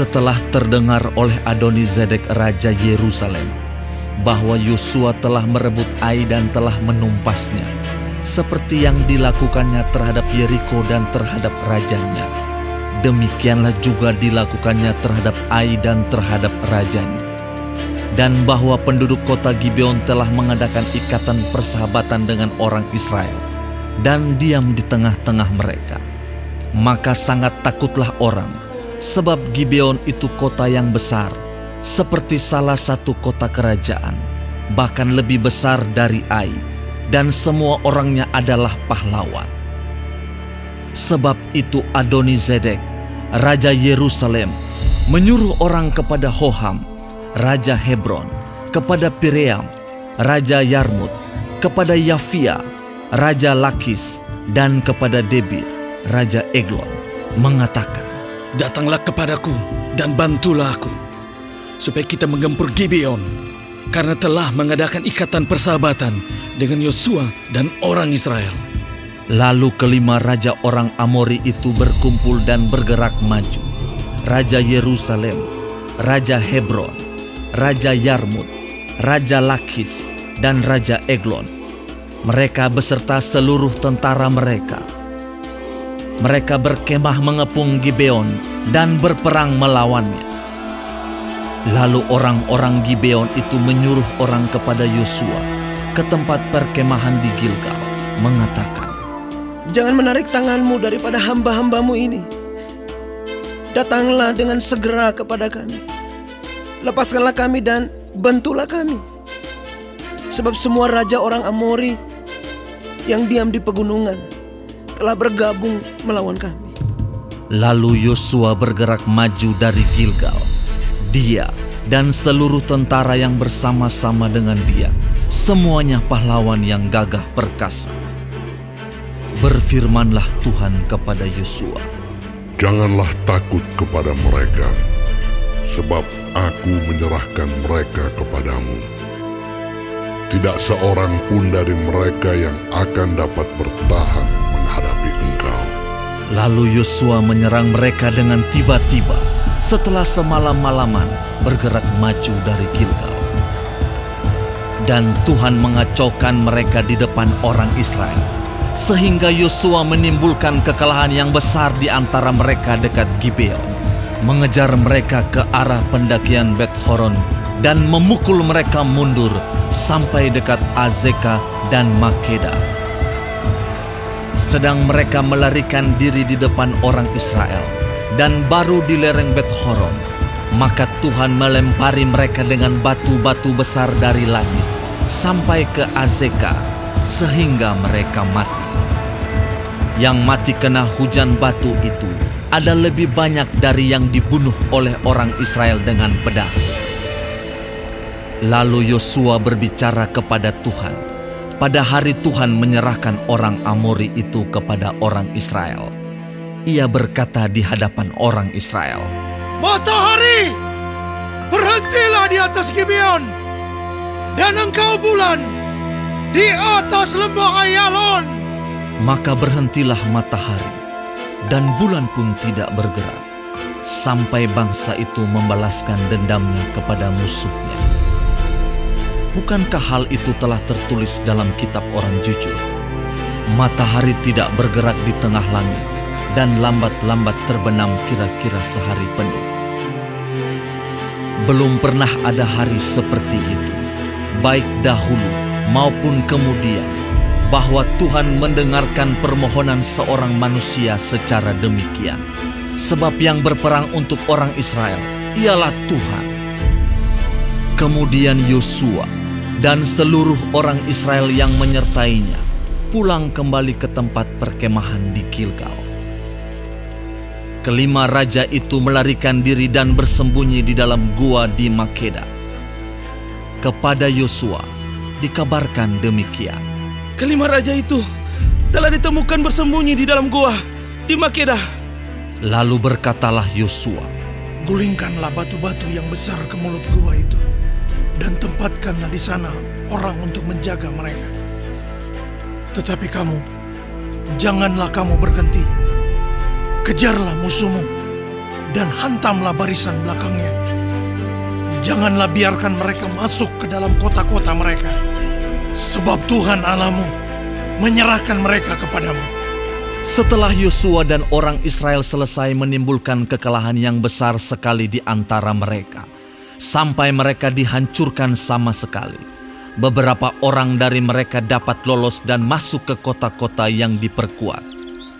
Setelah terdengar oleh Adonizedek Raja Yerusalem bahwa Yosua telah merebut Ai dan telah menumpasnya, seperti yang dilakukannya terhadap Yeriko dan terhadap rajanya. Demikianlah juga dilakukannya terhadap Ai dan terhadap rajanya. Dan bahwa penduduk kota Gibeon telah mengadakan ikatan persahabatan dengan orang Israel dan diam di tengah-tengah mereka. Maka sangat takutlah orang, sebab Gibeon itu kota yang besar, seperti salah satu kota kerajaan, bahkan lebih besar dari Ai, dan semua orangnya adalah pahlawan. Sebab itu Adonizedek, Raja Yerusalem, menyuruh orang kepada Hoham, Raja Hebron, kepada Piream, Raja Yarmut, kepada Yafia, Raja Lakis, dan kepada Debir, Raja Eglon, mengatakan, Datanglah kepadaku dan bantulah aku, supaya kita menggempur Gibeon, karena telah mengadakan ikatan persahabatan dengan Yosua dan orang Israel. Lalu kelima raja orang Amori itu berkumpul dan bergerak maju. Raja Yerusalem, Raja Hebron, Raja Yarmut, Raja Lakis, dan Raja Eglon. Mereka beserta seluruh tentara mereka. Mereka berkemah mengepung Gibeon dan berperang melawannya. Lalu orang-orang Gibeon itu menyuruh orang kepada Yosua ke tempat perkemahan di Gilgal, mengatakan, Jangan menarik tanganmu daripada hamba-hambamu ini. Datanglah dengan segera kepada kami. Lepaskanlah kami dan bantulah kami. Sebab semua raja orang Amori yang diam di pegunungan telah bergabung melawan kami. Lalu Yosua bergerak maju dari Gilgal. Dia dan seluruh tentara yang bersama-sama dengan dia, semuanya pahlawan yang gagah perkasa. Berfirmanlah Tuhan kepada Yosua, Janganlah takut kepada mereka, sebab aku menyerahkan mereka kepadamu. Tidak seorang pun dari mereka yang akan dapat bertahan menghadapi engkau. Lalu Yosua menyerang mereka dengan tiba-tiba setelah semalam-malaman bergerak maju dari Gilgal. Dan Tuhan mengacaukan mereka di depan orang Israel, sehingga Yosua menimbulkan kekalahan yang besar di antara mereka dekat Gibeon, mengejar mereka ke arah pendakian Bet Horon dan memukul mereka mundur sampai dekat Azeka dan Makeda. Sedang mereka melarikan diri di depan orang Israel dan baru di lereng Bet Horon, maka Tuhan melempari mereka dengan batu-batu besar dari langit sampai ke Azeka sehingga mereka mati. Yang mati kena hujan batu itu ada lebih banyak dari yang dibunuh oleh orang Israel dengan pedang. Lalu Yosua berbicara kepada Tuhan. Pada hari Tuhan menyerahkan orang Amori itu kepada orang Israel. Ia berkata di hadapan orang Israel, Matahari, berhentilah di atas Gibeon, dan engkau bulan di atas lembah Ayalon. Maka berhentilah matahari, dan bulan pun tidak bergerak, sampai bangsa itu membalaskan dendamnya kepada musuhnya. Bukankah hal itu telah tertulis dalam kitab orang jujur? Matahari tidak bergerak di tengah langit, dan lambat-lambat terbenam kira-kira sehari penuh. Belum pernah ada hari seperti itu, baik dahulu maupun kemudian, bahwa Tuhan mendengarkan permohonan seorang manusia secara demikian. Sebab yang berperang untuk orang Israel ialah Tuhan. Kemudian Yosua dan seluruh orang Israel yang menyertainya pulang kembali ke tempat perkemahan di Gilgal. Kelima raja itu melarikan diri dan bersembunyi di dalam gua di Makeda. Kepada Yosua dikabarkan demikian. Kelima raja itu telah ditemukan bersembunyi di dalam gua di Makeda. Lalu berkatalah Yosua, Gulingkanlah batu-batu yang besar ke mulut gua itu, dan tempatkanlah di sana orang untuk menjaga mereka. Tetapi kamu, janganlah kamu berhenti. Kejarlah musuhmu, dan hantamlah barisan belakangnya. Janganlah biarkan mereka masuk ke dalam kota-kota mereka, sebab Tuhan Allahmu menyerahkan mereka kepadamu. Setelah Yosua dan orang Israel selesai menimbulkan kekalahan yang besar sekali di antara mereka, sampai mereka dihancurkan sama sekali, beberapa orang dari mereka dapat lolos dan masuk ke kota-kota yang diperkuat.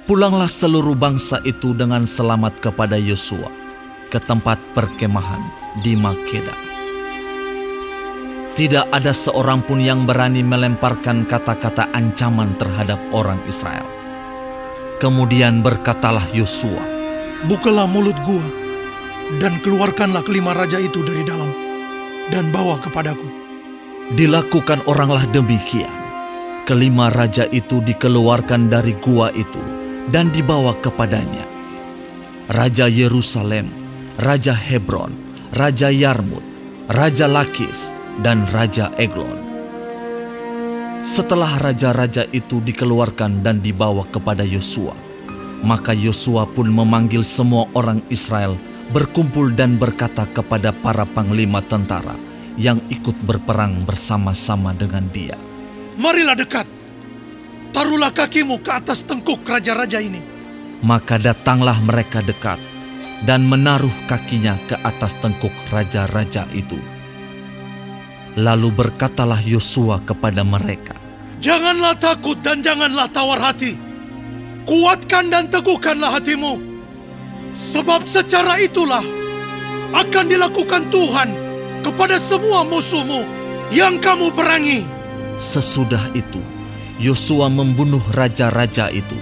Pulanglah seluruh bangsa itu dengan selamat kepada Yosua ke tempat perkemahan di Makeda. Tidak ada seorang pun yang berani melemparkan kata-kata ancaman terhadap orang Israel. Kemudian berkatalah Yosua, Bukalah mulut gua, dan keluarkanlah kelima raja itu dari dalam, dan bawa kepadaku. Dilakukan oranglah demikian. Kelima raja itu dikeluarkan dari gua itu dan dibawa kepadanya. Raja Yerusalem, Raja Hebron, Raja Yarmut, Raja Lakis, dan Raja Eglon. Setelah raja-raja itu dikeluarkan dan dibawa kepada Yosua, maka Yosua pun memanggil semua orang Israel berkumpul dan berkata kepada para panglima tentara yang ikut berperang bersama-sama dengan dia. Marilah dekat, taruhlah kakimu ke atas tengkuk raja-raja ini. Maka datanglah mereka dekat dan menaruh kakinya ke atas tengkuk raja-raja itu. Lalu berkatalah Yosua kepada mereka, Janganlah takut dan janganlah tawar hati. Kuatkan dan teguhkanlah hatimu. Sebab secara itulah akan dilakukan Tuhan kepada semua musuhmu yang kamu perangi. Sesudah itu, Yosua membunuh raja-raja itu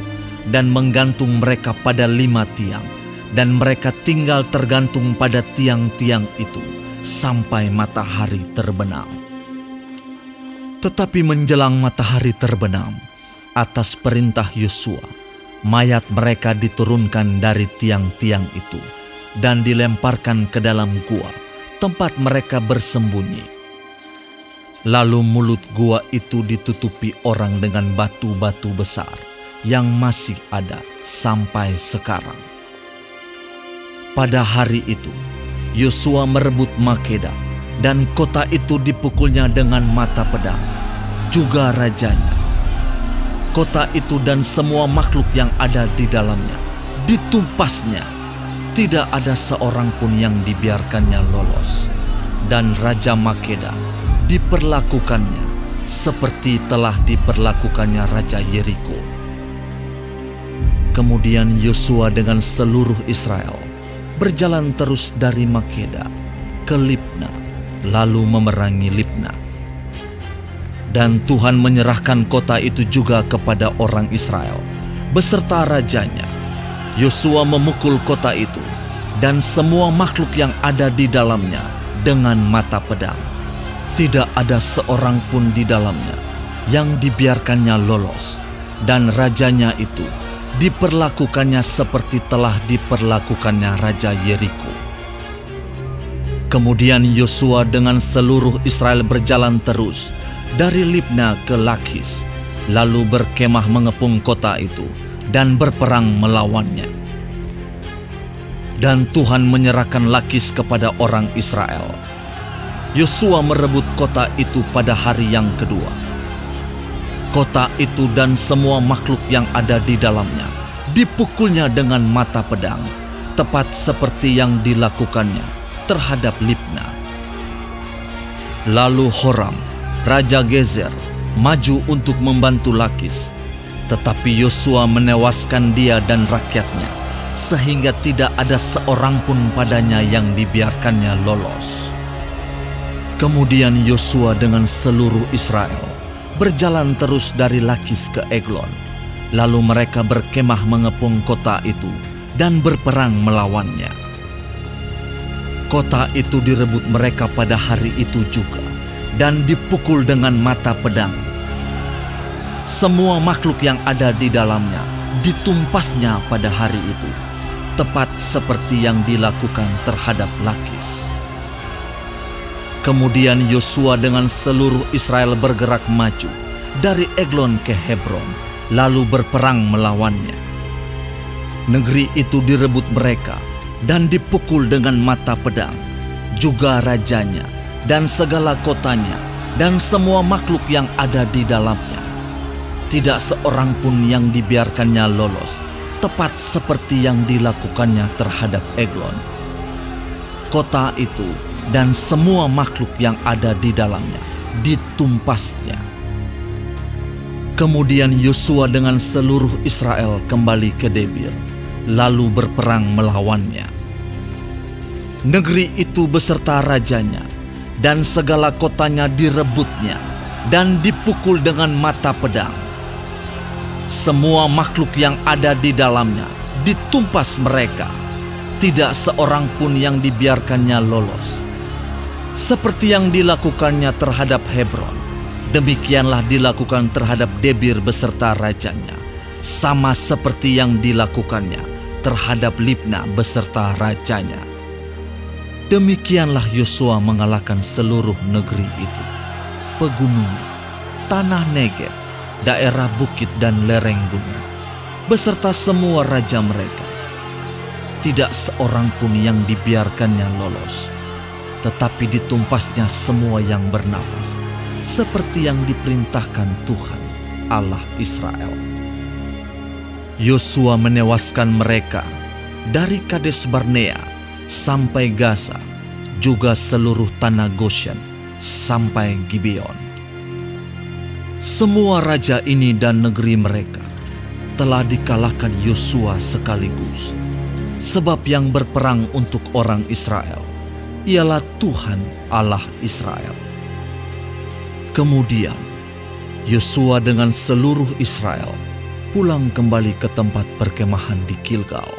dan menggantung mereka pada lima tiang, dan mereka tinggal tergantung pada tiang-tiang itu sampai matahari terbenam. Tetapi menjelang matahari terbenam, atas perintah Yosua, mayat mereka diturunkan dari tiang-tiang itu dan dilemparkan ke dalam gua, tempat mereka bersembunyi. Lalu mulut gua itu ditutupi orang dengan batu-batu besar yang masih ada sampai sekarang. Pada hari itu, Yosua merebut Makeda dan kota itu dipukulnya dengan mata pedang, juga rajanya. Kota itu dan semua makhluk yang ada di dalamnya ditumpasnya. Tidak ada seorang pun yang dibiarkannya lolos. Dan Raja Makeda diperlakukannya seperti telah diperlakukannya Raja Yeriko. Kemudian Yosua dengan seluruh Israel berjalan terus dari Makeda ke Libna, lalu memerangi Libna. Dan Tuhan menyerahkan kota itu juga kepada orang Israel, beserta rajanya. Yosua memukul kota itu, dan semua makhluk yang ada di dalamnya dengan mata pedang. Tidak ada seorang pun di dalamnya yang dibiarkannya lolos, dan rajanya itu diperlakukannya seperti telah diperlakukannya Raja Yeriko. Kemudian Yosua dengan seluruh Israel berjalan terus dari Libna ke Lakis, lalu berkemah mengepung kota itu dan berperang melawannya. Dan Tuhan menyerahkan Lakis kepada orang Israel. Yosua merebut kota itu pada hari yang kedua. Kota itu dan semua makhluk yang ada di dalamnya dipukulnya dengan mata pedang, tepat seperti yang dilakukannya terhadap Libna. Lalu Horam, Raja Gezer, maju untuk membantu Lakis, tetapi Yosua menewaskan dia dan rakyatnya, sehingga tidak ada seorang pun padanya yang dibiarkannya lolos. Kemudian Yosua dengan seluruh Israel berjalan terus dari Lakis ke Eglon. Lalu mereka berkemah mengepung kota itu dan berperang melawannya. Kota itu direbut mereka pada hari itu juga dan dipukul dengan mata pedang. Semua makhluk yang ada di dalamnya ditumpasnya pada hari itu, tepat seperti yang dilakukan terhadap Lakis. Kemudian Yosua dengan seluruh Israel bergerak maju dari Eglon ke Hebron, lalu berperang melawannya. Negeri itu direbut mereka dan dipukul dengan mata pedang, juga rajanya dan segala kotanya dan semua makhluk yang ada di dalamnya. Tidak seorang pun yang dibiarkannya lolos, tepat seperti yang dilakukannya terhadap Eglon. Kota itu dan semua makhluk yang ada di dalamnya ditumpasnya. Kemudian Yosua dengan seluruh Israel kembali ke Debir, lalu berperang melawannya. Negeri itu beserta rajanya dan segala kotanya direbutnya dan dipukul dengan mata pedang. Semua makhluk yang ada di dalamnya ditumpas mereka. Tidak seorang pun yang dibiarkannya lolos seperti yang dilakukannya terhadap Hebron. Demikianlah dilakukan terhadap Debir beserta rajanya, sama seperti yang dilakukannya terhadap Libna beserta rajanya. Demikianlah Yosua mengalahkan seluruh negeri itu, pegunungan, tanah Negeb, daerah bukit dan lereng gunung, beserta semua raja mereka. Tidak seorang pun yang dibiarkannya lolos tetapi ditumpasnya semua yang bernafas, seperti yang diperintahkan Tuhan Allah Israel. Yosua menewaskan mereka dari Kades Barnea sampai Gaza, juga seluruh tanah Goshen sampai Gibeon. Semua raja ini dan negeri mereka telah dikalahkan Yosua sekaligus, sebab yang berperang untuk orang Israel ialah Tuhan Allah Israel. Kemudian Yosua dengan seluruh Israel pulang kembali ke tempat perkemahan di Gilgal.